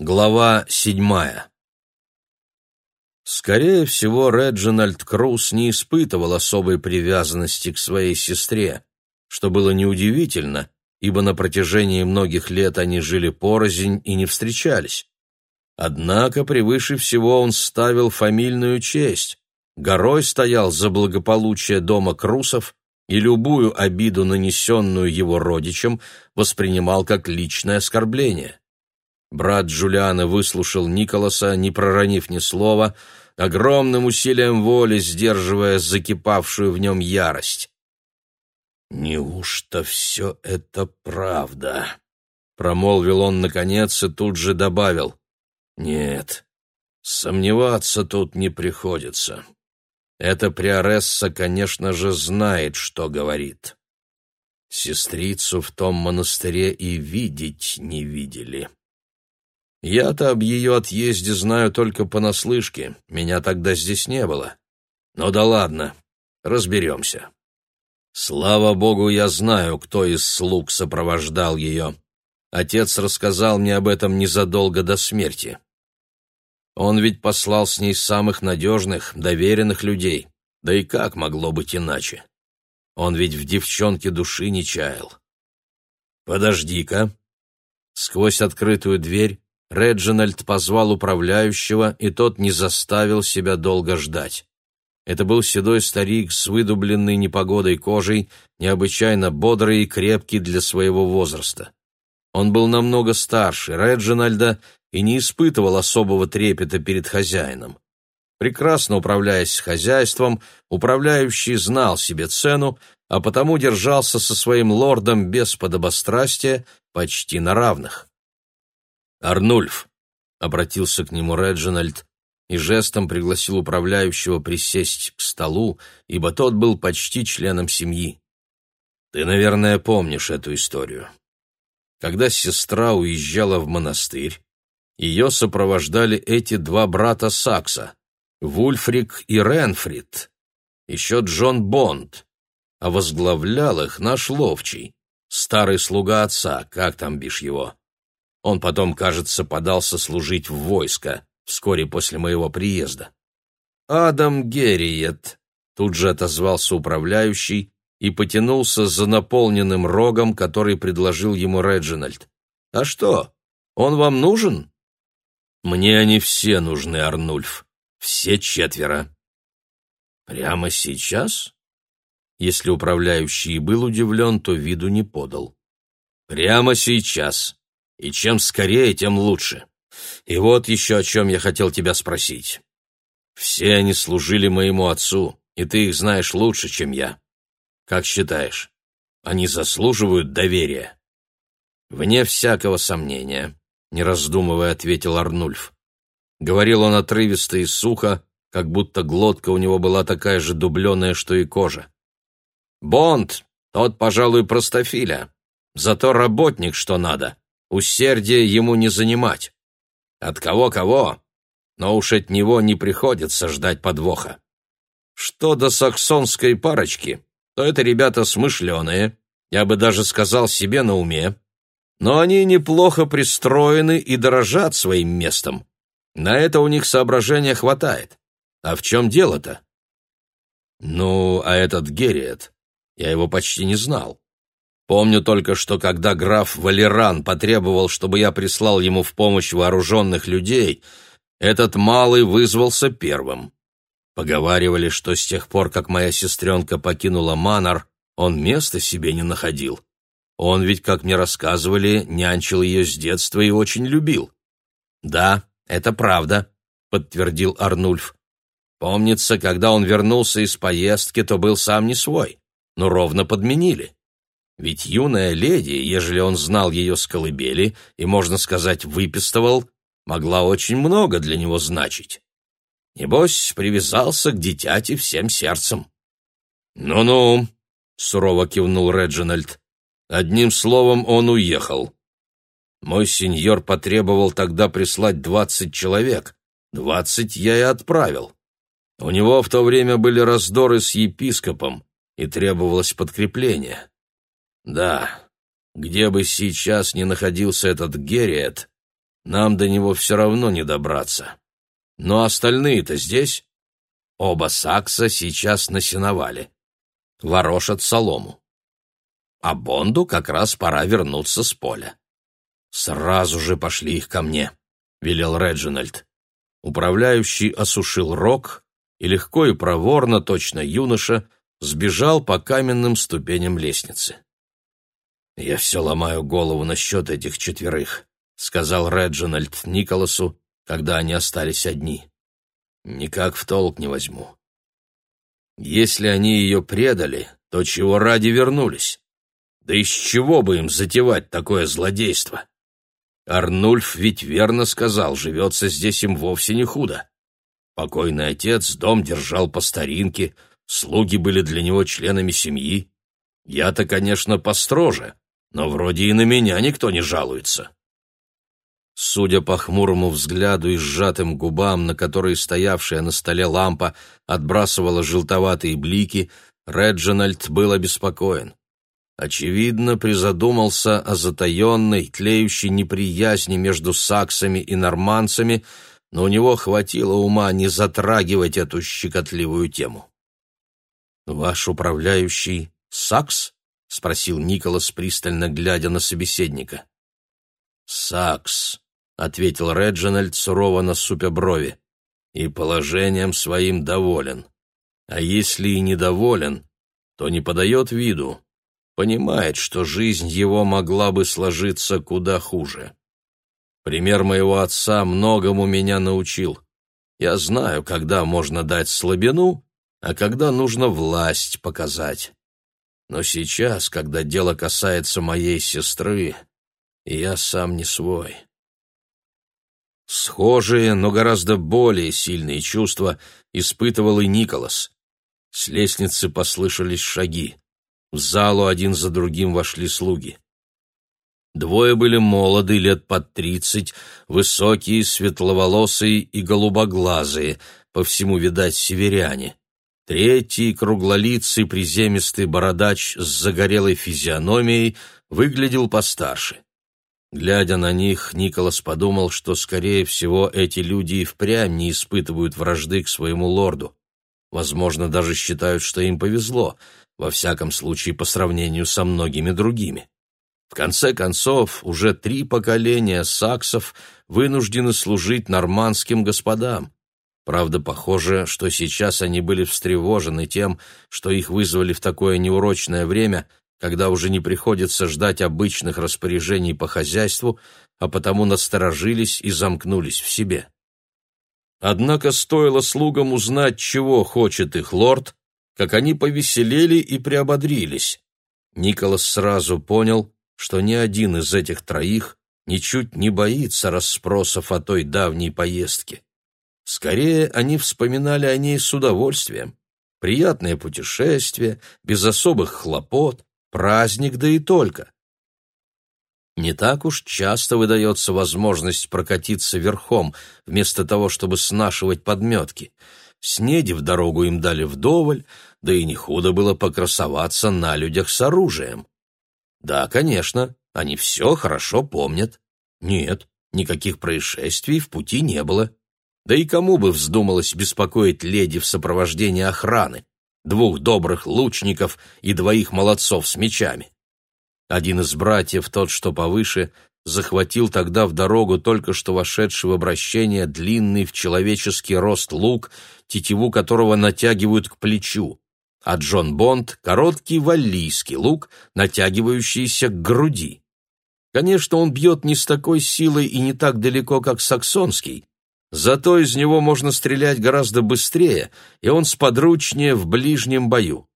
Глава седьмая Скорее всего, Реджинальд Круз не испытывал особой привязанности к своей сестре, что было неудивительно, ибо на протяжении многих лет они жили порознь и не встречались. Однако превыше всего он ставил фамильную честь, горой стоял за благополучие дома Крусов и любую обиду, нанесенную его родичам, воспринимал как личное оскорбление. Брат Джулиана выслушал Николаса, не проронив ни слова, огромным усилием воли сдерживая закипавшую в нем ярость. «Неужто все это правда?» — промолвил он наконец и тут же добавил. «Нет, сомневаться тут не приходится. Эта приоресса, конечно же, знает, что говорит. Сестрицу в том монастыре и видеть не видели». Я-то об ее отъезде знаю только понаслышке, меня тогда здесь не было. Но да ладно, разберемся. Слава богу, я знаю, кто из слуг сопровождал ее. Отец рассказал мне об этом незадолго до смерти. Он ведь послал с ней самых надежных, доверенных людей. Да и как могло быть иначе? Он ведь в девчонке души не чаял. «Подожди-ка». Сквозь открытую дверь Реджинальд позвал управляющего, и тот не заставил себя долго ждать. Это был седой старик с выдубленной непогодой кожей, необычайно бодрый и крепкий для своего возраста. Он был намного старше Реджинальда и не испытывал особого трепета перед хозяином. Прекрасно управляясь хозяйством, управляющий знал себе цену, а потому держался со своим лордом без подобострастия почти на равных. «Арнульф», — обратился к нему Реджинальд и жестом пригласил управляющего присесть к столу, ибо тот был почти членом семьи. «Ты, наверное, помнишь эту историю. Когда сестра уезжала в монастырь, ее сопровождали эти два брата Сакса, Вульфрик и Ренфрид, еще Джон Бонд, а возглавлял их наш ловчий, старый слуга отца, как там бишь его. Он потом, кажется, подался служить в войско вскоре после моего приезда. «Адам Герриет», — тут же отозвался управляющий и потянулся за наполненным рогом, который предложил ему Реджинальд. «А что, он вам нужен?» «Мне они все нужны, Арнульф. Все четверо». «Прямо сейчас?» Если управляющий был удивлен, то виду не подал. «Прямо сейчас и чем скорее, тем лучше. И вот еще о чем я хотел тебя спросить. Все они служили моему отцу, и ты их знаешь лучше, чем я. Как считаешь, они заслуживают доверия?» «Вне всякого сомнения», — не раздумывая ответил Арнульф. Говорил он отрывисто и сухо, как будто глотка у него была такая же дубленая, что и кожа. «Бонд, тот, пожалуй, простофиля, зато работник, что надо усердия ему не занимать. От кого-кого, но уж от него не приходится ждать подвоха. Что до саксонской парочки, то это ребята смышленые, я бы даже сказал себе на уме, но они неплохо пристроены и дорожат своим местом. На это у них соображения хватает. А в чем дело-то? Ну, а этот Герриет, я его почти не знал. Помню только, что когда граф Валеран потребовал, чтобы я прислал ему в помощь вооруженных людей, этот малый вызвался первым. Поговаривали, что с тех пор, как моя сестренка покинула Манор, он места себе не находил. Он ведь, как мне рассказывали, нянчил ее с детства и очень любил. «Да, это правда», — подтвердил Арнульф. «Помнится, когда он вернулся из поездки, то был сам не свой, но ровно подменили. Ведь юная леди, ежели он знал ее с колыбели и, можно сказать, выпистывал, могла очень много для него значить. Небось, привязался к дитяти всем сердцем. «Ну-ну», — сурово кивнул Реджинальд, — «одним словом он уехал. Мой сеньор потребовал тогда прислать двадцать человек. Двадцать я и отправил. У него в то время были раздоры с епископом, и требовалось подкрепление. Да, где бы сейчас ни находился этот Герриет, Нам до него все равно не добраться. Но остальные-то здесь. Оба сакса сейчас на сеновале. Ворошат солому. А Бонду как раз пора вернуться с поля. «Сразу же пошли их ко мне», — велел Реджинальд. Управляющий осушил рог и легко и проворно, точно юноша, сбежал по каменным ступеням лестницы. «Я все ломаю голову насчет этих четверых», — сказал Реджинальд Николасу, когда они остались одни. «Никак в толк не возьму. Если они ее предали, то чего ради вернулись? Да из чего бы им затевать такое злодейство? Арнульф ведь верно сказал, живется здесь им вовсе не худо. Покойный отец дом держал по старинке, слуги были для него членами семьи. Я-то, конечно, построже, но вроде и на меня никто не жалуется. Судя по хмурому взгляду и сжатым губам, на которые стоявшая на столе лампа отбрасывала желтоватые блики, Реджинальд был обеспокоен. Очевидно, призадумался о затаенной, тлеющей неприязни между саксами и норманцами, но у него хватило ума не затрагивать эту щекотливую тему. «Ваш управляющий сакс?» — спросил Николас, пристально глядя на собеседника. «Сакс», — ответил Реджинальд, сурово насупя брови, — «и положением своим доволен. А если и недоволен, то не подает виду, понимает, что жизнь его могла бы сложиться куда хуже. Пример моего отца многому меня научил. Я знаю, когда можно дать слабину, а когда нужно власть показать. Но сейчас, когда дело касается моей сестры, я сам не свой. Схожие, но гораздо более сильные чувства испытывал и Николас. С лестницы послышались шаги. В залу один за другим вошли слуги. Двое были молоды, лет под тридцать, высокие, светловолосые и голубоглазые, по всему, видать, северяне. Третий, круглолицый, приземистый бородач с загорелой физиономией, выглядел постарше. Глядя на них, Николас подумал, что, скорее всего, эти люди и впрямь не испытывают вражды к своему лорду. Возможно, даже считают, что им повезло, во всяком случае по сравнению со многими другими. В конце концов, уже три поколения саксов вынуждены служить нормандским господам. Правда, похоже, что сейчас они были встревожены тем, что их вызвали в такое неурочное время, когда уже не приходится ждать обычных распоряжений по хозяйству, а потому насторожились и замкнулись в себе. Однако стоило слугам узнать, чего хочет их лорд, как они повеселели и приободрились. Николас сразу понял, что ни один из этих троих ничуть не боится расспросов о той давней поездке. Скорее, они вспоминали о ней с удовольствием. Приятное путешествие, без особых хлопот, праздник, да и только. Не так уж часто выдается возможность прокатиться верхом, вместо того, чтобы снашивать подметки. Снеди в дорогу им дали вдоволь, да и не худо было покрасоваться на людях с оружием. Да, конечно, они все хорошо помнят. Нет, никаких происшествий в пути не было. Да и кому бы вздумалось беспокоить леди в сопровождении охраны? двух добрых лучников и двоих молодцов с мечами. Один из братьев, тот, что повыше, захватил тогда в дорогу только что вошедший в обращение длинный в человеческий рост лук, тетиву которого натягивают к плечу, а Джон Бонд — короткий валлийский лук, натягивающийся к груди. Конечно, он бьет не с такой силой и не так далеко, как саксонский, Зато из него можно стрелять гораздо быстрее, и он сподручнее в ближнем бою.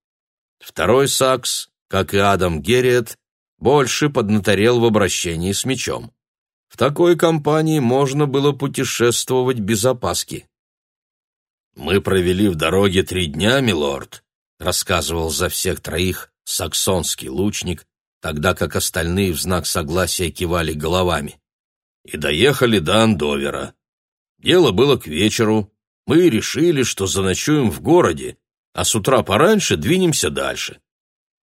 Второй сакс, как и Адам Герриет, больше поднаторел в обращении с мечом. В такой компании можно было путешествовать без опаски. «Мы провели в дороге три дня, милорд», — рассказывал за всех троих саксонский лучник, тогда как остальные в знак согласия кивали головами. «И доехали до Андовера. Дело было к вечеру. Мы решили, что заночуем в городе, а с утра пораньше двинемся дальше.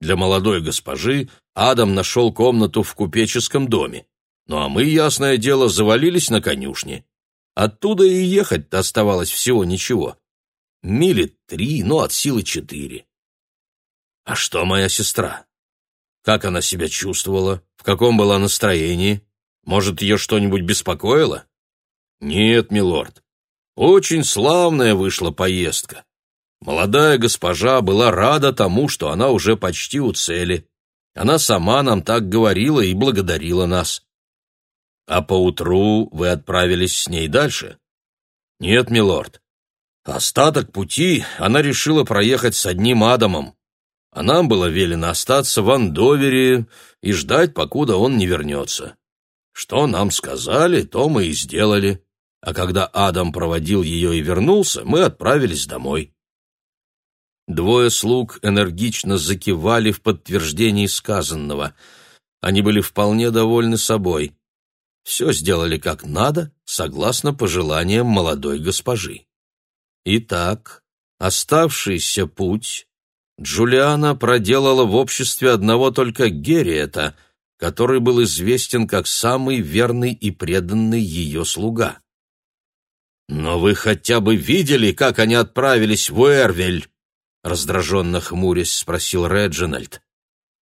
Для молодой госпожи Адам нашел комнату в купеческом доме. Ну а мы, ясное дело, завалились на конюшне. Оттуда и ехать-то оставалось всего ничего. Мили три, ну от силы четыре. А что моя сестра? Как она себя чувствовала? В каком была настроении? Может, ее что-нибудь беспокоило? Нет, милорд. Очень славная вышла поездка. Молодая госпожа была рада тому, что она уже почти у цели. Она сама нам так говорила и благодарила нас. А поутру вы отправились с ней дальше? Нет, милорд. Остаток пути она решила проехать с одним Адамом а нам было велено остаться в Андовере и ждать, покуда он не вернется. Что нам сказали, то мы и сделали, а когда Адам проводил ее и вернулся, мы отправились домой. Двое слуг энергично закивали в подтверждении сказанного. Они были вполне довольны собой. Все сделали как надо, согласно пожеланиям молодой госпожи. Итак, оставшийся путь Джулиана проделала в обществе одного только Герриета, который был известен как самый верный и преданный ее слуга. «Но вы хотя бы видели, как они отправились в Уэрвель?» раздраженно хмурясь спросил Реджинальд.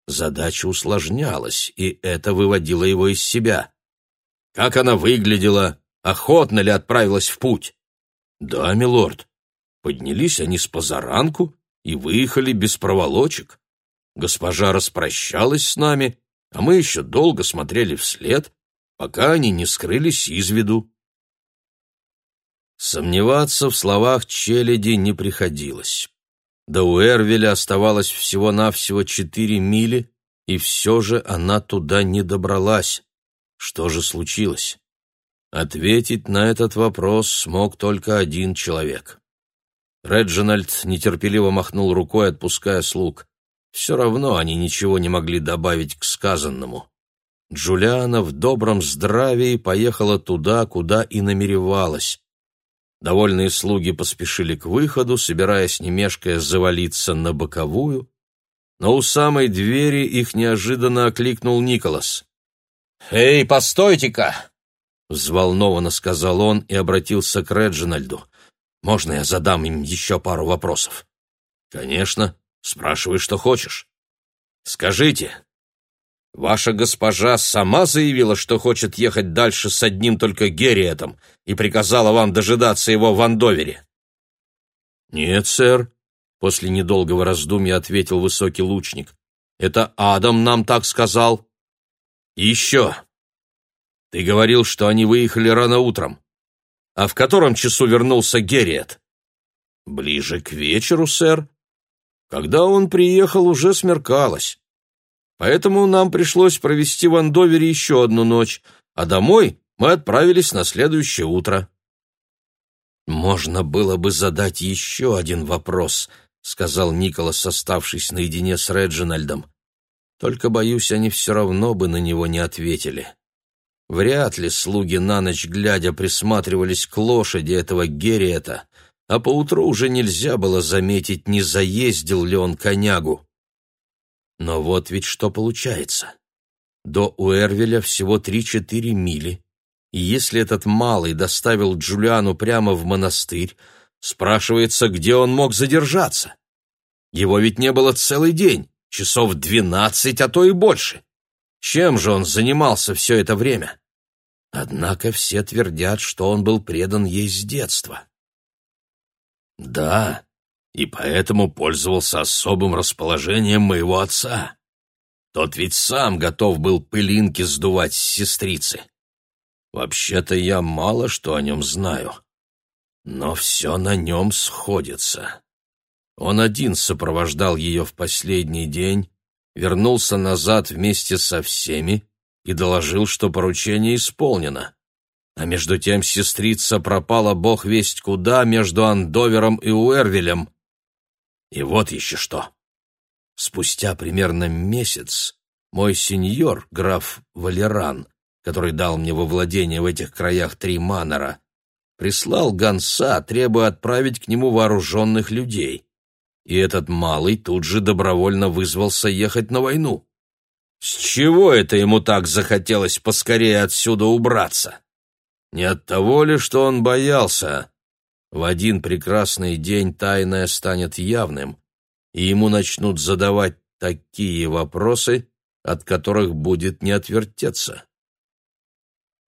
Задача усложнялась, и это выводило его из себя. «Как она выглядела? Охотно ли отправилась в путь?» «Да, милорд. Поднялись они с позаранку и выехали без проволочек. Госпожа распрощалась с нами, а мы еще долго смотрели вслед, пока они не скрылись из виду. Сомневаться в словах челяди не приходилось. До Уэрвеля оставалось всего-навсего четыре мили, и все же она туда не добралась. Что же случилось? Ответить на этот вопрос смог только один человек. Реджинальд нетерпеливо махнул рукой, отпуская слуг. Все равно они ничего не могли добавить к сказанному. Джулиана в добром здравии поехала туда, куда и намеревалась. Довольные слуги поспешили к выходу, собираясь немешкая завалиться на боковую, но у самой двери их неожиданно окликнул Николас. «Эй, постойте-ка!» — взволнованно сказал он и обратился к Реджинальду. Можно я задам им еще пару вопросов? Конечно, спрашивай, что хочешь. Скажите, ваша госпожа сама заявила, что хочет ехать дальше с одним только Герриетом и приказала вам дожидаться его в Андовере? Нет, сэр, после недолгого раздумья ответил высокий лучник. Это Адам нам так сказал. Еще. Ты говорил, что они выехали рано утром. А в котором часу вернулся Герриет? Ближе к вечеру, сэр. Когда он приехал, уже смеркалось. Поэтому нам пришлось провести в Андовере еще одну ночь, а домой мы отправились на следующее утро. «Можно было бы задать еще один вопрос», — сказал Николас, оставшись наедине с Реджинальдом. «Только, боюсь, они все равно бы на него не ответили». Вряд ли слуги на ночь глядя присматривались к лошади этого Герриета, а поутру уже нельзя было заметить, не заездил ли он конягу. Но вот ведь что получается. До Уэрвеля всего три-четыре мили, и если этот малый доставил Джулиану прямо в монастырь, спрашивается, где он мог задержаться. Его ведь не было целый день, часов двенадцать, а то и больше. Чем же он занимался все это время? Однако все твердят, что он был предан ей с детства. Да, и поэтому пользовался особым расположением моего отца. Тот ведь сам готов был пылинки сдувать с сестрицы. Вообще-то я мало что о нем знаю, но все на нем сходится. Он один сопровождал ее в последний день, вернулся назад вместе со всеми и доложил, что поручение исполнено. А между тем сестрица пропала бог весть куда между Андовером и Уэрвилем. И вот еще что. Спустя примерно месяц мой сеньор, граф Валеран, который дал мне во владение в этих краях три манора, прислал гонца, требуя отправить к нему вооруженных людей и этот малый тут же добровольно вызвался ехать на войну. С чего это ему так захотелось поскорее отсюда убраться? Не от того ли, что он боялся? В один прекрасный день тайное станет явным, и ему начнут задавать такие вопросы, от которых будет не отвертеться.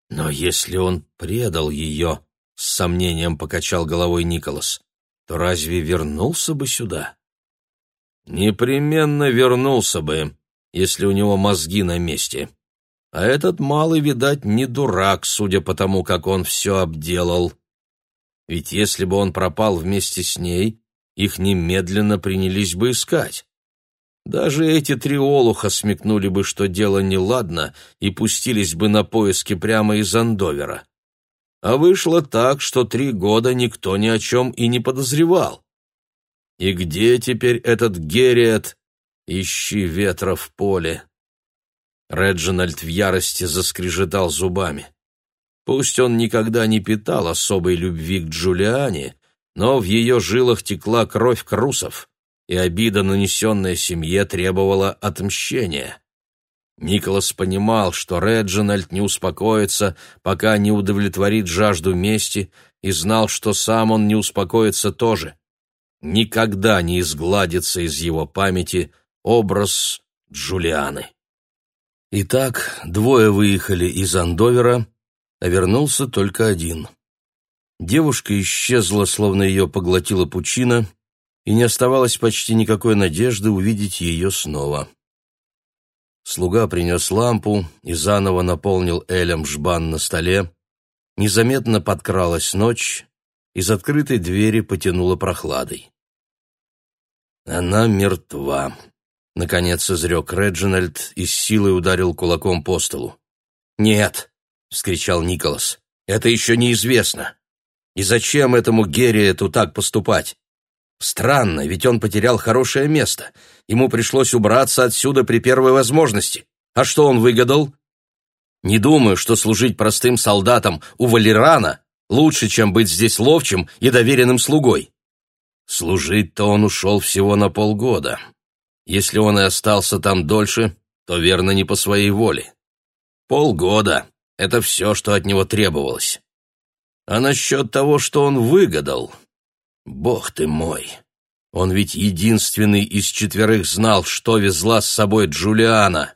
Но если он предал ее, с сомнением покачал головой Николас, то разве вернулся бы сюда? Непременно вернулся бы, если у него мозги на месте. А этот малый, видать, не дурак, судя по тому, как он все обделал. Ведь если бы он пропал вместе с ней, их немедленно принялись бы искать. Даже эти три олуха смекнули бы, что дело неладно, и пустились бы на поиски прямо из Андовера. А вышло так, что три года никто ни о чем и не подозревал. И где теперь этот Герриет? Ищи ветра в поле. Реджинальд в ярости заскрежетал зубами. Пусть он никогда не питал особой любви к Джулиане, но в ее жилах текла кровь крусов и обида, нанесенная семье, требовала отмщения. Николас понимал, что Реджинальд не успокоится, пока не удовлетворит жажду мести, и знал, что сам он не успокоится тоже. Никогда не изгладится из его памяти образ Джулианы. Итак, двое выехали из Андовера, а вернулся только один. Девушка исчезла, словно ее поглотила пучина, и не оставалось почти никакой надежды увидеть ее снова. Слуга принес лампу и заново наполнил элем жбан на столе. Незаметно подкралась ночь, из открытой двери потянуло прохладой. «Она мертва», — наконец изрек Реджинальд и с силой ударил кулаком по столу. «Нет», — вскричал Николас, — «это еще неизвестно. И зачем этому Герриету так поступать? Странно, ведь он потерял хорошее место. Ему пришлось убраться отсюда при первой возможности. А что он выгадал? Не думаю, что служить простым солдатом у Валерана лучше, чем быть здесь ловчим и доверенным слугой. Служить-то он ушел всего на полгода. Если он и остался там дольше, то верно не по своей воле. Полгода — это все, что от него требовалось. А насчет того, что он выгадал, Бог ты мой! Он ведь единственный из четверых знал, что везла с собой Джулиана.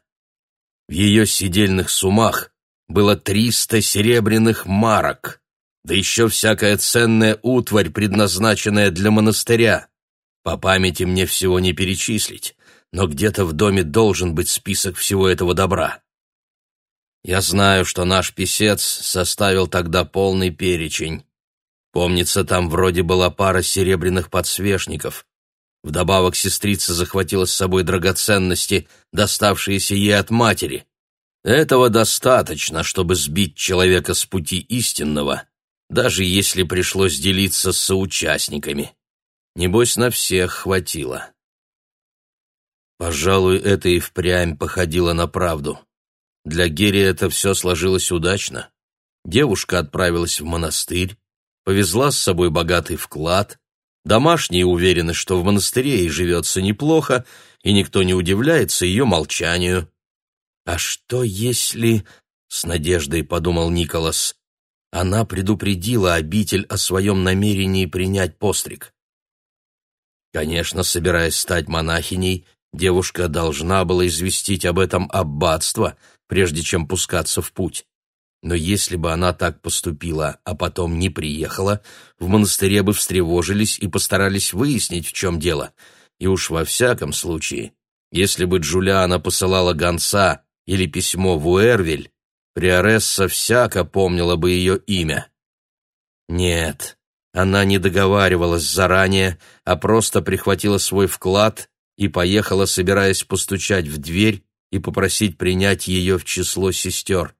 В ее сидельных сумах было триста серебряных марок, да еще всякая ценная утварь, предназначенная для монастыря. По памяти мне всего не перечислить, но где-то в доме должен быть список всего этого добра. Я знаю, что наш писец составил тогда полный перечень. Помнится, там вроде была пара серебряных подсвечников. Вдобавок сестрица захватила с собой драгоценности, доставшиеся ей от матери. Этого достаточно, чтобы сбить человека с пути истинного, даже если пришлось делиться с соучастниками. Небось, на всех хватило. Пожалуй, это и впрямь походило на правду. Для Герри это все сложилось удачно. Девушка отправилась в монастырь, повезла с собой богатый вклад, домашние уверены, что в монастыре ей живется неплохо, и никто не удивляется ее молчанию. «А что если...» — с надеждой подумал Николас. Она предупредила обитель о своем намерении принять постриг. Конечно, собираясь стать монахиней, девушка должна была известить об этом аббатство, прежде чем пускаться в путь. Но если бы она так поступила, а потом не приехала, в монастыре бы встревожились и постарались выяснить, в чем дело. И уж во всяком случае, если бы Джулиана посылала гонца или письмо в Уэрвиль, Приоресса всяко помнила бы ее имя. Нет, она не договаривалась заранее, а просто прихватила свой вклад и поехала, собираясь постучать в дверь и попросить принять ее в число сестер.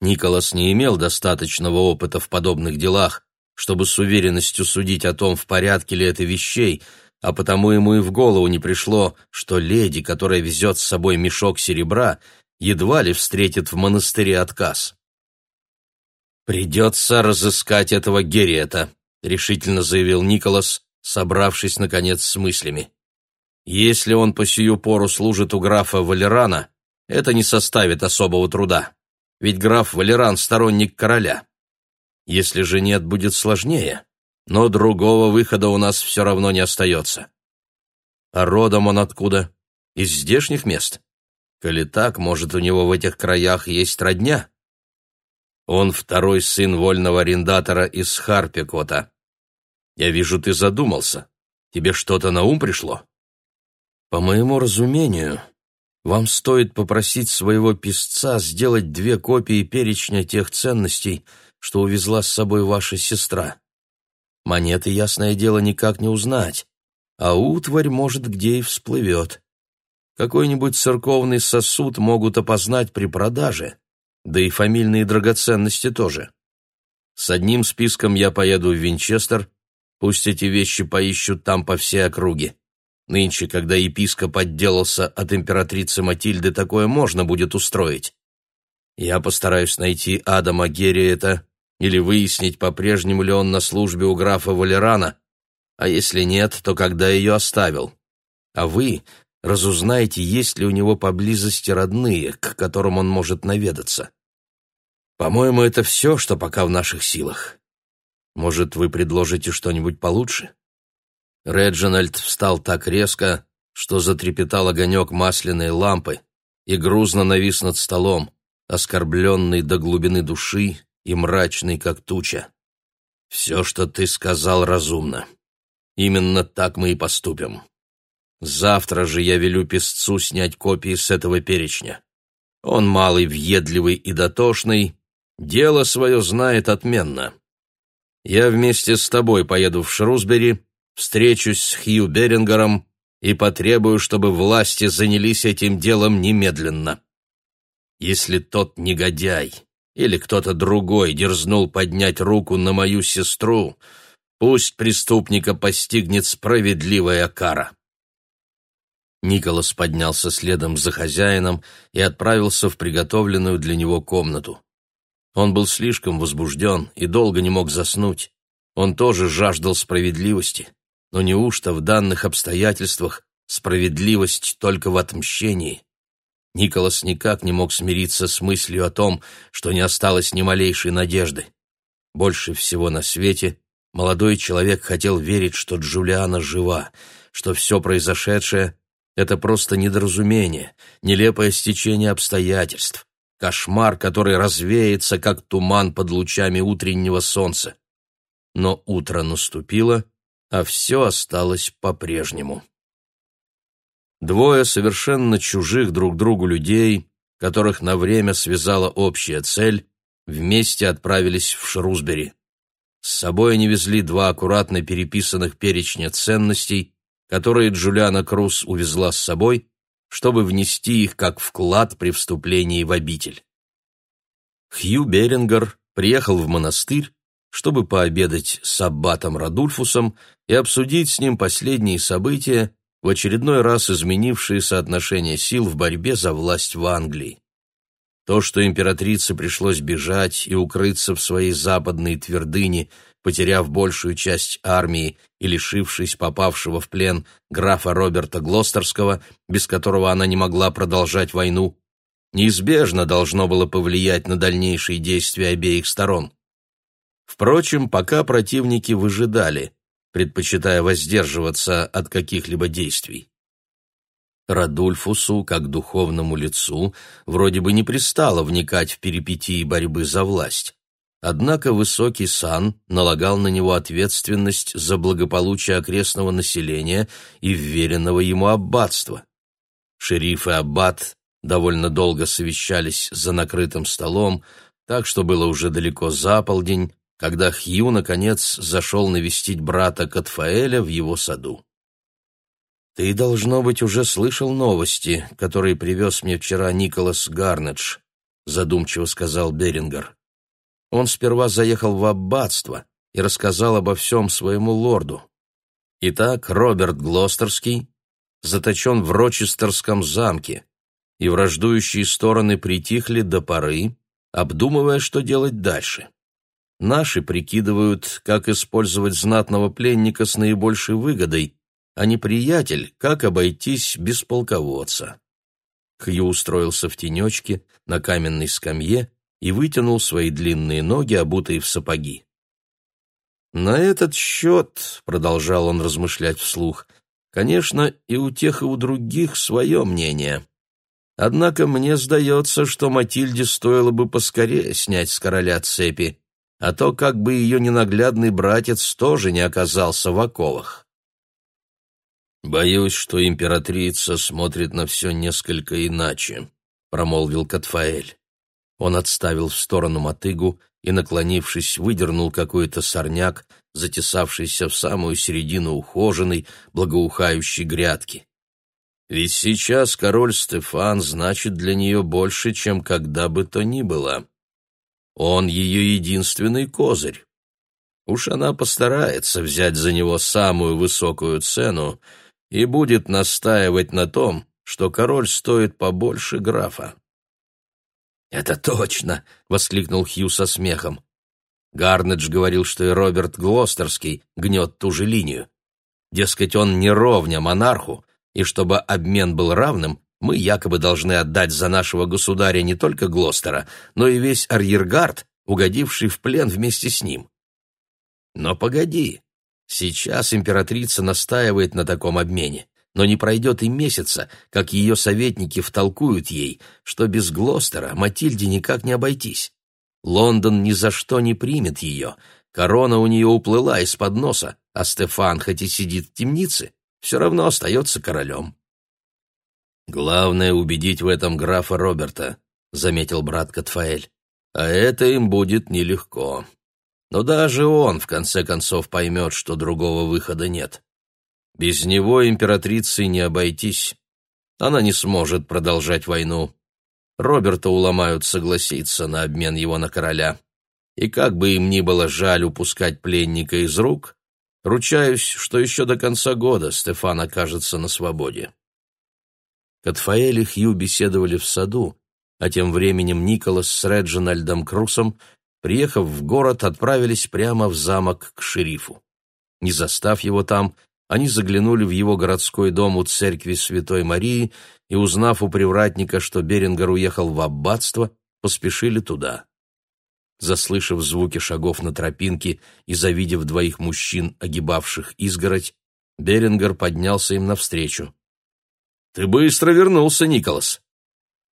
Николас не имел достаточного опыта в подобных делах, чтобы с уверенностью судить о том, в порядке ли это вещей, а потому ему и в голову не пришло, что леди, которая везет с собой мешок серебра, едва ли встретит в монастыре отказ. «Придется разыскать этого Герриета», — решительно заявил Николас, собравшись, наконец, с мыслями. «Если он по сию пору служит у графа Валерана, это не составит особого труда, ведь граф Валеран — сторонник короля. Если же нет, будет сложнее, но другого выхода у нас все равно не остается. А родом он откуда? Из здешних мест? Коли так, может, у него в этих краях есть родня? Он второй сын вольного арендатора из Харпикота. Я вижу, ты задумался. Тебе что-то на ум пришло? По моему разумению, вам стоит попросить своего писца сделать две копии перечня тех ценностей, что увезла с собой ваша сестра. Монеты, ясное дело, никак не узнать, а утварь, может, где и всплывет. Какой-нибудь церковный сосуд могут опознать при продаже, да и фамильные драгоценности тоже. С одним списком я поеду в Винчестер, пусть эти вещи поищут там по всей округе. Нынче, когда епископ отделался от императрицы Матильды, такое можно будет устроить. Я постараюсь найти Адама Герриета или выяснить, по-прежнему ли он на службе у графа Валерана, а если нет, то когда ее оставил. А вы разузнаете, есть ли у него поблизости родные, к которым он может наведаться. По-моему, это все, что пока в наших силах. Может, вы предложите что-нибудь получше? Реджинальд встал так резко, что затрепетал огонек масляной лампы и грузно навис над столом, оскорбленный до глубины души и мрачный, как туча. «Все, что ты сказал, разумно. Именно так мы и поступим. Завтра же я велю песцу снять копии с этого перечня. Он малый, въедливый и дотошный, дело свое знает отменно. Я вместе с тобой поеду в Шрусбери встречусь с Хью Берингером и потребую, чтобы власти занялись этим делом немедленно. Если тот негодяй или кто-то другой дерзнул поднять руку на мою сестру, пусть преступника постигнет справедливая кара. Николас поднялся следом за хозяином и отправился в приготовленную для него комнату. Он был слишком возбужден и долго не мог заснуть. Он тоже жаждал справедливости. Но неужто в данных обстоятельствах справедливость только в отмщении? Николас никак не мог смириться с мыслью о том, что не осталось ни малейшей надежды. Больше всего на свете молодой человек хотел верить, что Джулиана жива, что все произошедшее — это просто недоразумение, нелепое стечение обстоятельств, кошмар, который развеется, как туман под лучами утреннего солнца. Но утро наступило, а все осталось по-прежнему. Двое совершенно чужих друг другу людей, которых на время связала общая цель, вместе отправились в Шрусбери. С собой они везли два аккуратно переписанных перечня ценностей, которые Джулиана Круз увезла с собой, чтобы внести их как вклад при вступлении в обитель. Хью Берингер приехал в монастырь чтобы пообедать с аббатом Радульфусом и обсудить с ним последние события, в очередной раз изменившие соотношение сил в борьбе за власть в Англии. То, что императрице пришлось бежать и укрыться в своей западной твердыне, потеряв большую часть армии и лишившись попавшего в плен графа Роберта Глостерского, без которого она не могла продолжать войну, неизбежно должно было повлиять на дальнейшие действия обеих сторон. Впрочем, пока противники выжидали, предпочитая воздерживаться от каких-либо действий. Радульфусу, как духовному лицу, вроде бы не пристало вникать в перипетии борьбы за власть. Однако высокий сан налагал на него ответственность за благополучие окрестного населения и вверенного ему аббатства. Шериф и аббат довольно долго совещались за накрытым столом, так что было уже далеко за полдень, когда Хью, наконец, зашел навестить брата Катфаэля в его саду. «Ты, должно быть, уже слышал новости, которые привез мне вчера Николас Гарнедж», — задумчиво сказал Берингер. Он сперва заехал в аббатство и рассказал обо всем своему лорду. Итак, Роберт Глостерский заточен в Рочестерском замке, и враждующие стороны притихли до поры, обдумывая, что делать дальше. Наши прикидывают, как использовать знатного пленника с наибольшей выгодой, а неприятель, как обойтись без полководца. Хью устроился в тенечке на каменной скамье и вытянул свои длинные ноги, обутые в сапоги. «На этот счет», — продолжал он размышлять вслух, — «конечно, и у тех, и у других свое мнение. Однако мне сдается, что Матильде стоило бы поскорее снять с короля цепи, а то как бы ее ненаглядный братец тоже не оказался в оковах». «Боюсь, что императрица смотрит на все несколько иначе», — промолвил Катфаэль. Он отставил в сторону мотыгу и, наклонившись, выдернул какой-то сорняк, затесавшийся в самую середину ухоженной, благоухающей грядки. Ведь сейчас король Стефан значит для нее больше, чем когда бы то ни было. Он ее единственный козырь. Уж она постарается взять за него самую высокую цену и будет настаивать на том, что король стоит побольше графа. «Это точно!» — воскликнул Хью со смехом. Гарнедж говорил, что и Роберт Глостерский гнет ту же линию. Дескать, он не ровня монарху, и чтобы обмен был равным, мы якобы должны отдать за нашего государя не только Глостера, но и весь арьергард, угодивший в плен вместе с ним. Но погоди, сейчас императрица настаивает на таком обмене но не пройдет и месяца, как ее советники втолкуют ей, что без Глостера Матильде никак не обойтись. Лондон ни за что не примет ее, корона у нее уплыла из-под носа, а Стефан, хоть и сидит в темнице, все равно остается королем. «Главное — убедить в этом графа Роберта», — заметил брат Катфаэль. «А это им будет нелегко. Но даже он, в конце концов, поймет, что другого выхода нет. Без него императрице не обойтись. Она не сможет продолжать войну. Роберта уломают согласиться на обмен его на короля. И как бы им ни было жаль упускать пленника из рук, ручаюсь, что еще до конца года Стефан окажется на свободе. Катфаэль и Хью беседовали в саду, а тем временем Николас с Реджинальдом Крусом, приехав в город, отправились прямо в замок к шерифу. Не застав его там, они заглянули в его городской дом у церкви Святой Марии и, узнав у привратника, что Берингер уехал в аббатство, поспешили туда. Заслышав звуки шагов на тропинке и завидев двоих мужчин, огибавших изгородь, Берингер поднялся им навстречу. «Ты быстро вернулся, Николас!»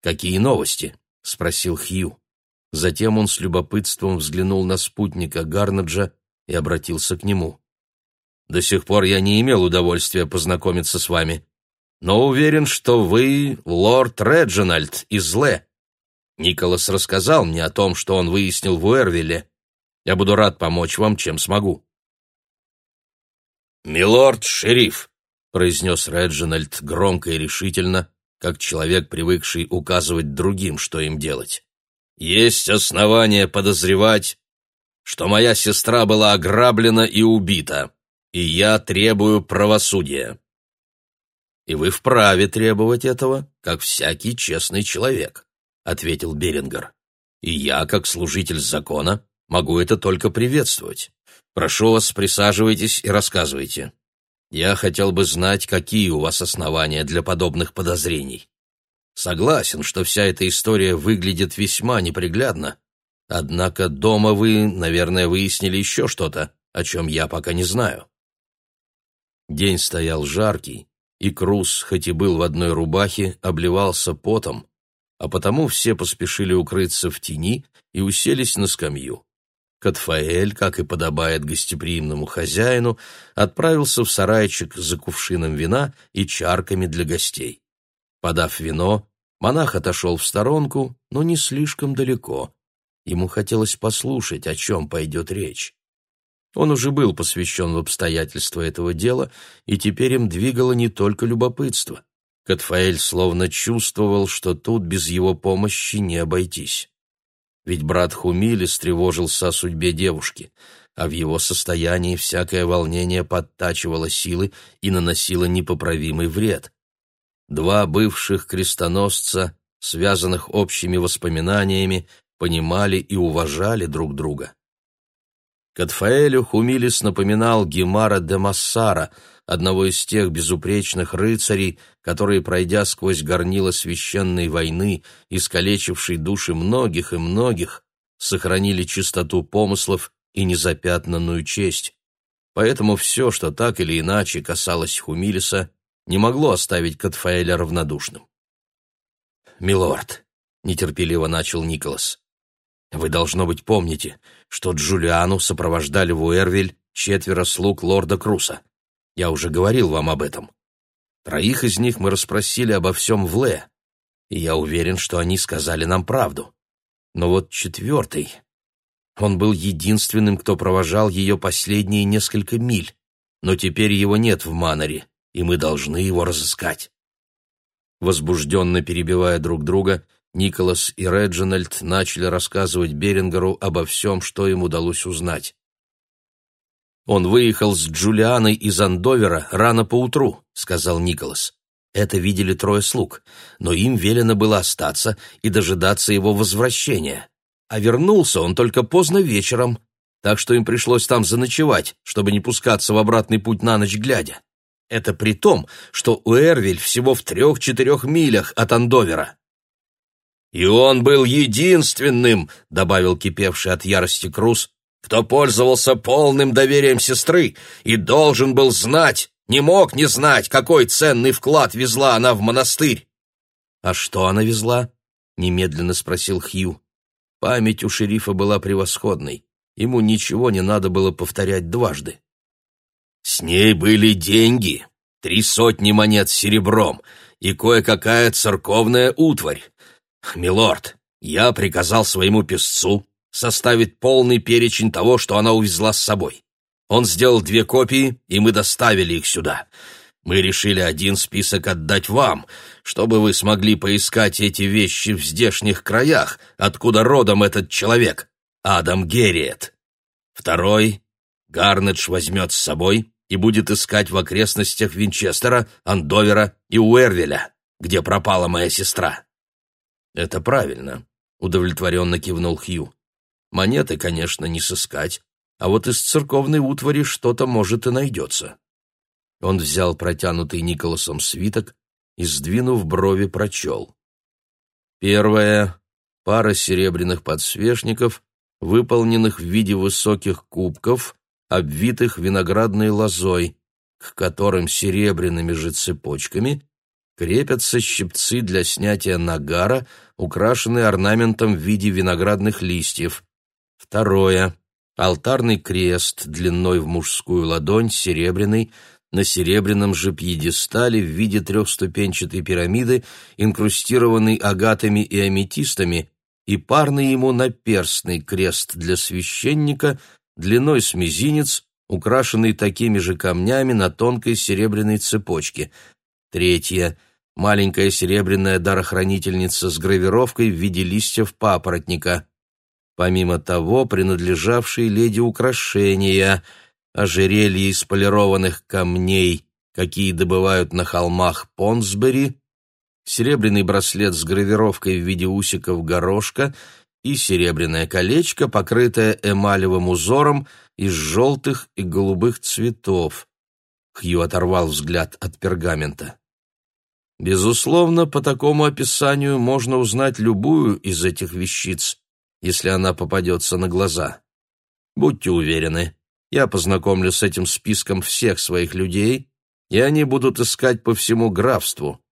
«Какие новости?» — спросил Хью. Затем он с любопытством взглянул на спутника Гарнаджа и обратился к нему. До сих пор я не имел удовольствия познакомиться с вами, но уверен, что вы лорд Реджинальд из Ле. Николас рассказал мне о том, что он выяснил в Уэрвилле. Я буду рад помочь вам, чем смогу». «Милорд шериф», — произнес Реджинальд громко и решительно, как человек, привыкший указывать другим, что им делать. «Есть основания подозревать, что моя сестра была ограблена и убита и я требую правосудия». «И вы вправе требовать этого, как всякий честный человек», — ответил Берингер. «И я, как служитель закона, могу это только приветствовать. Прошу вас, присаживайтесь и рассказывайте. Я хотел бы знать, какие у вас основания для подобных подозрений. Согласен, что вся эта история выглядит весьма неприглядно, однако дома вы, наверное, выяснили еще что-то, о чем я пока не знаю. День стоял жаркий, и Крус, хоть и был в одной рубахе, обливался потом, а потому все поспешили укрыться в тени и уселись на скамью. Катфаэль, как и подобает гостеприимному хозяину, отправился в сарайчик за кувшином вина и чарками для гостей. Подав вино, монах отошел в сторонку, но не слишком далеко. Ему хотелось послушать, о чем пойдет речь. Он уже был посвящен в обстоятельства этого дела, и теперь им двигало не только любопытство. Катфаэль словно чувствовал, что тут без его помощи не обойтись. Ведь брат Хумили встревожился о судьбе девушки, а в его состоянии всякое волнение подтачивало силы и наносило непоправимый вред. Два бывших крестоносца, связанных общими воспоминаниями, понимали и уважали друг друга. Катфаэлю Хумилис напоминал Гемара де Массара, одного из тех безупречных рыцарей, которые, пройдя сквозь горнило священной войны, искалечившей души многих и многих, сохранили чистоту помыслов и незапятнанную честь. Поэтому все, что так или иначе касалось Хумилиса, не могло оставить Катфаэля равнодушным. «Милорд», — нетерпеливо начал Николас, — «вы, должно быть, помните, что Джулиану сопровождали в Уэрвиль четверо слуг лорда Круса. Я уже говорил вам об этом. Троих из них мы расспросили обо всем в Ле, и я уверен, что они сказали нам правду. Но вот четвертый... Он был единственным, кто провожал ее последние несколько миль, но теперь его нет в Маноре, и мы должны его разыскать. Возбужденно перебивая друг друга, Николас и Реджинальд начали рассказывать Берингеру обо всем, что им удалось узнать. «Он выехал с Джулианой из Андовера рано поутру», — сказал Николас. Это видели трое слуг, но им велено было остаться и дожидаться его возвращения. А вернулся он только поздно вечером, так что им пришлось там заночевать, чтобы не пускаться в обратный путь на ночь глядя. Это при том, что Уэрвиль всего в трех-четырех милях от Андовера. «И он был единственным», — добавил кипевший от ярости Круз, «кто пользовался полным доверием сестры и должен был знать, не мог не знать, какой ценный вклад везла она в монастырь». «А что она везла?» — немедленно спросил Хью. Память у шерифа была превосходной. Ему ничего не надо было повторять дважды. «С ней были деньги, три сотни монет серебром и кое-какая церковная утварь. «Милорд, я приказал своему песцу составить полный перечень того, что она увезла с собой. Он сделал две копии, и мы доставили их сюда. Мы решили один список отдать вам, чтобы вы смогли поискать эти вещи в здешних краях, откуда родом этот человек, Адам Герриет. Второй Гарнедж возьмет с собой и будет искать в окрестностях Винчестера, Андовера и Уэрвеля, где пропала моя сестра. «Это правильно», — удовлетворенно кивнул Хью. «Монеты, конечно, не сыскать, а вот из церковной утвари что-то, может, и найдется». Он взял протянутый Николасом свиток и, сдвинув брови, прочел. Первое — пара серебряных подсвечников, выполненных в виде высоких кубков, обвитых виноградной лозой, к которым серебряными же цепочками крепятся щипцы для снятия нагара, украшенные орнаментом в виде виноградных листьев. Второе. Алтарный крест длиной в мужскую ладонь, серебряный, на серебряном же пьедестале в виде трехступенчатой пирамиды, инкрустированный агатами и аметистами, и парный ему наперстный крест для священника, длиной с мизинец, украшенный такими же камнями на тонкой серебряной цепочке. Третье — маленькая серебряная дарохранительница с гравировкой в виде листьев папоротника. Помимо того, принадлежавшие леди украшения, ожерелье из полированных камней, какие добывают на холмах Понсбери, серебряный браслет с гравировкой в виде усиков горошка и серебряное колечко, покрытое эмалевым узором из желтых и голубых цветов. Хью оторвал взгляд от пергамента. Безусловно, по такому описанию можно узнать любую из этих вещиц, если она попадется на глаза. Будьте уверены, я познакомлю с этим списком всех своих людей, и они будут искать по всему графству.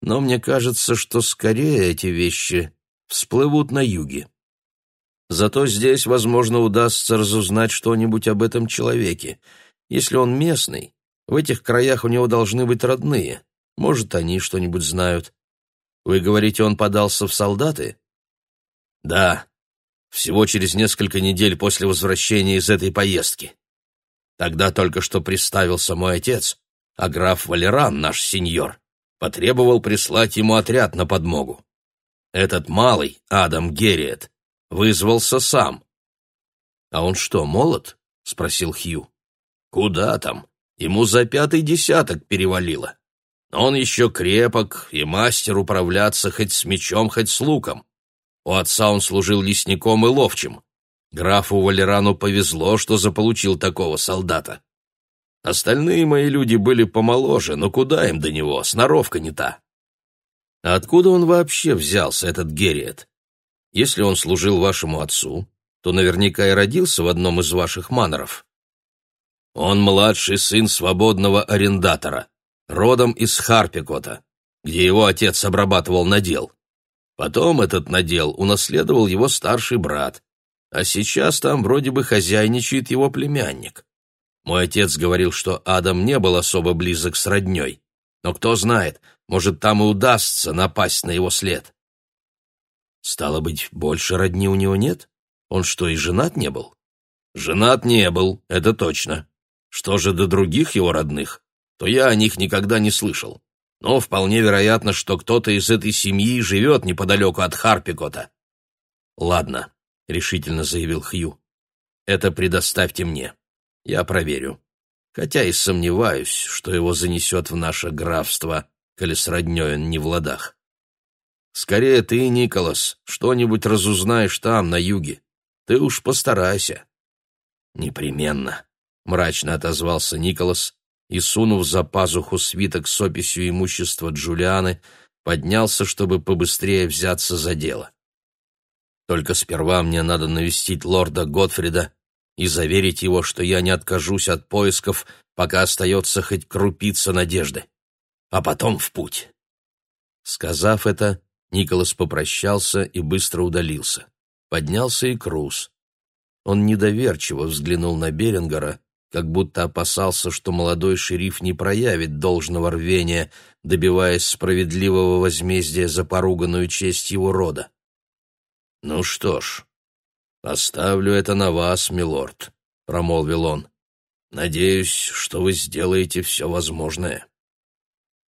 Но мне кажется, что скорее эти вещи всплывут на юге. Зато здесь, возможно, удастся разузнать что-нибудь об этом человеке. Если он местный, в этих краях у него должны быть родные. Может, они что-нибудь знают. Вы говорите, он подался в солдаты? Да, всего через несколько недель после возвращения из этой поездки. Тогда только что приставился мой отец, а граф Валеран, наш сеньор, потребовал прислать ему отряд на подмогу. Этот малый, Адам Герриет, вызвался сам. — А он что, молод? — спросил Хью. — Куда там? Ему за пятый десяток перевалило. Он еще крепок и мастер управляться хоть с мечом, хоть с луком. У отца он служил лесником и ловчим. Графу Валерану повезло, что заполучил такого солдата. Остальные мои люди были помоложе, но куда им до него, сноровка не та. А откуда он вообще взялся, этот Герриет? Если он служил вашему отцу, то наверняка и родился в одном из ваших маноров. Он младший сын свободного арендатора, родом из Харпикота, где его отец обрабатывал надел. Потом этот надел унаследовал его старший брат, а сейчас там вроде бы хозяйничает его племянник. Мой отец говорил, что Адам не был особо близок с родней, но кто знает, может, там и удастся напасть на его след. Стало быть, больше родни у него нет? Он что, и женат не был? Женат не был, это точно. Что же до других его родных, то я о них никогда не слышал. Но вполне вероятно, что кто-то из этой семьи живет неподалеку от Харпикота. Ладно, — решительно заявил Хью. «Это предоставьте мне. Я проверю. Хотя и сомневаюсь, что его занесет в наше графство, коли с он не в ладах. Скорее ты, Николас, что-нибудь разузнаешь там, на юге. Ты уж постарайся». «Непременно», — мрачно отозвался Николас и, сунув за пазуху свиток с описью имущества Джулианы, поднялся, чтобы побыстрее взяться за дело. Только сперва мне надо навестить лорда Готфрида и заверить его, что я не откажусь от поисков, пока остается хоть крупица надежды. А потом в путь. Сказав это, Николас попрощался и быстро удалился. Поднялся и Круз. Он недоверчиво взглянул на Берингера, как будто опасался, что молодой шериф не проявит должного рвения, добиваясь справедливого возмездия за поруганную честь его рода. «Ну что ж, оставлю это на вас, милорд», — промолвил он. «Надеюсь, что вы сделаете все возможное».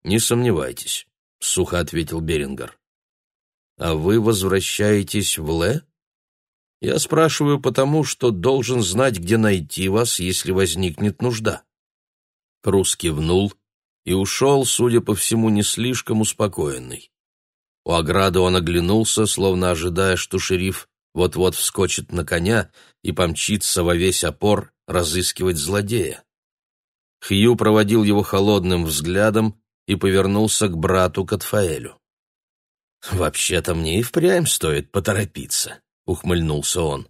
«Не сомневайтесь», — сухо ответил Берингер. «А вы возвращаетесь в Ле?» «Я спрашиваю потому, что должен знать, где найти вас, если возникнет нужда». Крус кивнул и ушел, судя по всему, не слишком успокоенный. У ограды он оглянулся, словно ожидая, что шериф вот-вот вскочит на коня и помчится во весь опор разыскивать злодея. Хью проводил его холодным взглядом и повернулся к брату Катфаэлю. «Вообще-то мне и впрямь стоит поторопиться», — ухмыльнулся он.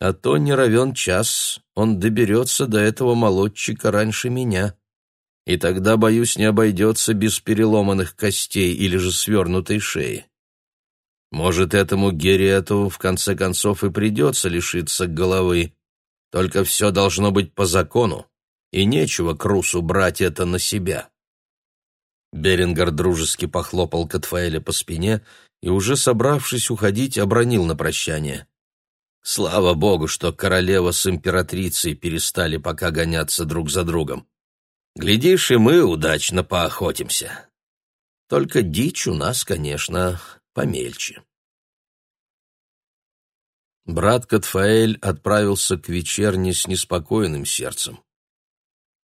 «А то не равен час, он доберется до этого молодчика раньше меня и тогда, боюсь, не обойдется без переломанных костей или же свернутой шеи. Может, этому Гериету в конце концов и придется лишиться головы, только все должно быть по закону, и нечего Крусу брать это на себя. Берингер дружески похлопал Катфаэля по спине и, уже собравшись уходить, обронил на прощание. Слава богу, что королева с императрицей перестали пока гоняться друг за другом. Глядишь, и мы удачно поохотимся. Только дичь у нас, конечно, помельче. Брат Катфаэль отправился к вечерне с неспокойным сердцем.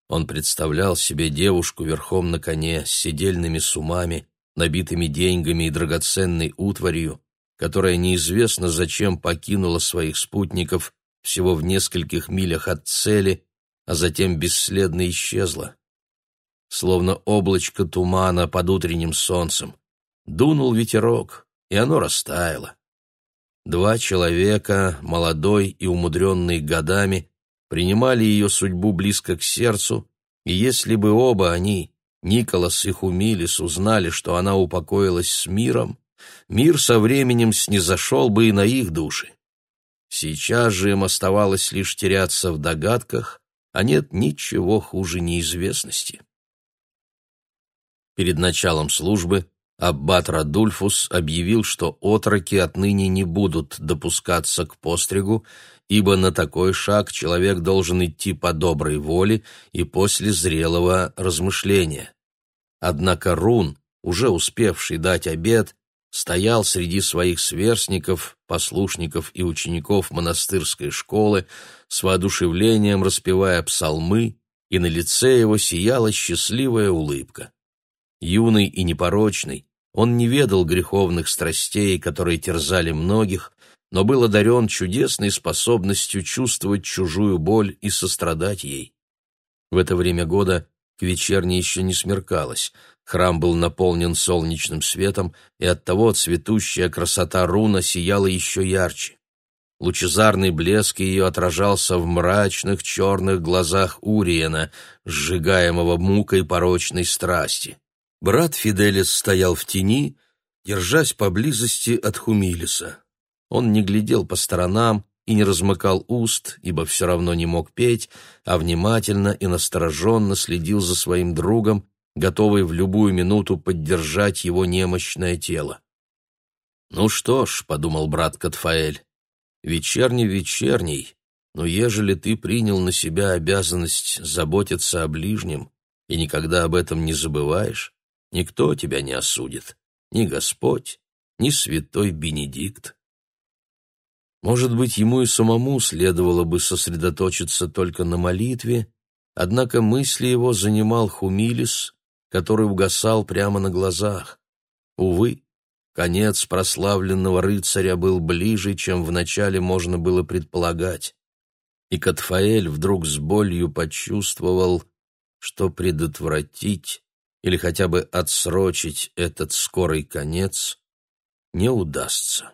Он представлял себе девушку верхом на коне с седельными сумами, набитыми деньгами и драгоценной утварью, которая неизвестно зачем покинула своих спутников всего в нескольких милях от цели а затем бесследно исчезла. Словно облачко тумана под утренним солнцем. Дунул ветерок, и оно растаяло. Два человека, молодой и умудренный годами, принимали ее судьбу близко к сердцу, и если бы оба они, Николас и Хумилис, узнали, что она упокоилась с миром, мир со временем снизошел бы и на их души. Сейчас же им оставалось лишь теряться в догадках, а нет ничего хуже неизвестности. Перед началом службы аббат Радульфус объявил, что отроки отныне не будут допускаться к постригу, ибо на такой шаг человек должен идти по доброй воле и после зрелого размышления. Однако Рун, уже успевший дать обед, стоял среди своих сверстников, послушников и учеников монастырской школы, с воодушевлением распевая псалмы, и на лице его сияла счастливая улыбка. Юный и непорочный, он не ведал греховных страстей, которые терзали многих, но был одарен чудесной способностью чувствовать чужую боль и сострадать ей. В это время года к вечерне еще не смеркалось, храм был наполнен солнечным светом, и оттого цветущая красота руна сияла еще ярче. Лучезарный блеск ее отражался в мрачных черных глазах Уриена, сжигаемого мукой порочной страсти. Брат Фиделис стоял в тени, держась поблизости от Хумилиса. Он не глядел по сторонам и не размыкал уст, ибо все равно не мог петь, а внимательно и настороженно следил за своим другом, готовый в любую минуту поддержать его немощное тело. «Ну что ж», — подумал брат Катфаэль, — «вечерний вечерний, но ежели ты принял на себя обязанность заботиться о ближнем и никогда об этом не забываешь, никто тебя не осудит, ни Господь, ни святой Бенедикт. Может быть, ему и самому следовало бы сосредоточиться только на молитве, однако мысли его занимал Хумилис, который угасал прямо на глазах. Увы, конец прославленного рыцаря был ближе, чем вначале можно было предполагать. И Катфаэль вдруг с болью почувствовал, что предотвратить или хотя бы отсрочить этот скорый конец не удастся.